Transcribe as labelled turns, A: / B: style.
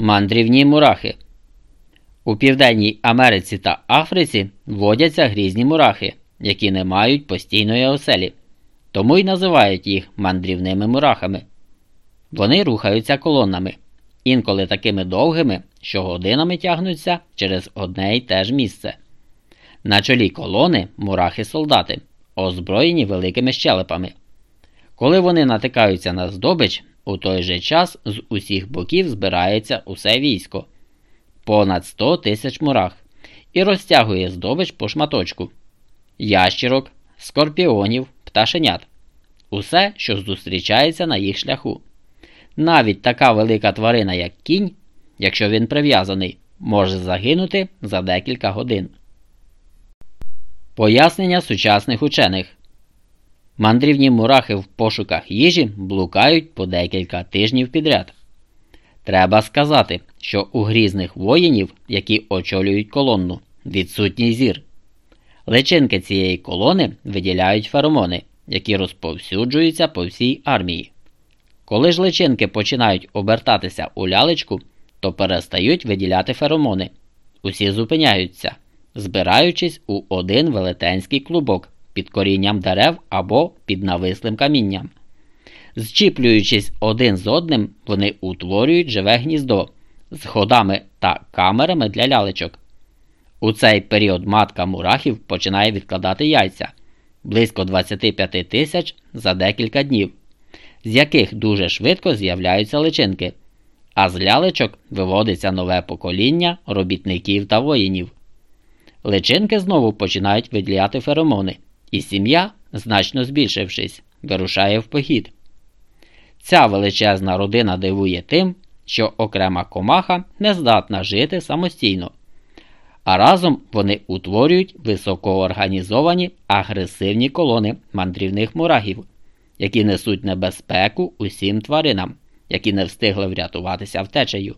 A: Мандрівні мурахи. У Південній Америці та Африці водяться грізні мурахи, які не мають постійної оселі, тому й називають їх мандрівними мурахами. Вони рухаються колонами, інколи такими довгими, що годинами тягнуться через одне й те ж місце. На чолі колони мурахи-солдати, озброєні великими щелепами. Коли вони натикаються на здобич, у той же час з усіх боків збирається усе військо. Понад 100 тисяч мурах. І розтягує здобич по шматочку. Ящірок, скорпіонів, пташенят. Усе, що зустрічається на їх шляху. Навіть така велика тварина, як кінь, якщо він прив'язаний, може загинути за декілька годин. Пояснення сучасних учених Мандрівні мурахи в пошуках їжі блукають по декілька тижнів підряд. Треба сказати, що у грізних воїнів, які очолюють колонну, відсутній зір. Личинки цієї колони виділяють феромони, які розповсюджуються по всій армії. Коли ж личинки починають обертатися у лялечку, то перестають виділяти феромони. Усі зупиняються, збираючись у один велетенський клубок під корінням дерев або під навислим камінням. Зчіплюючись один з одним, вони утворюють живе гніздо з ходами та камерами для лялечок. У цей період матка мурахів починає відкладати яйця близько 25 тисяч за декілька днів, з яких дуже швидко з'являються личинки, а з лялечок виводиться нове покоління робітників та воїнів. Личинки знову починають виділяти феромони, і сім'я, значно збільшившись, вирушає в похід. Ця величезна родина дивує тим, що окрема комаха не здатна жити самостійно, а разом вони утворюють високоорганізовані агресивні колони мандрівних мурагів, які несуть небезпеку усім тваринам, які не встигли врятуватися втечею.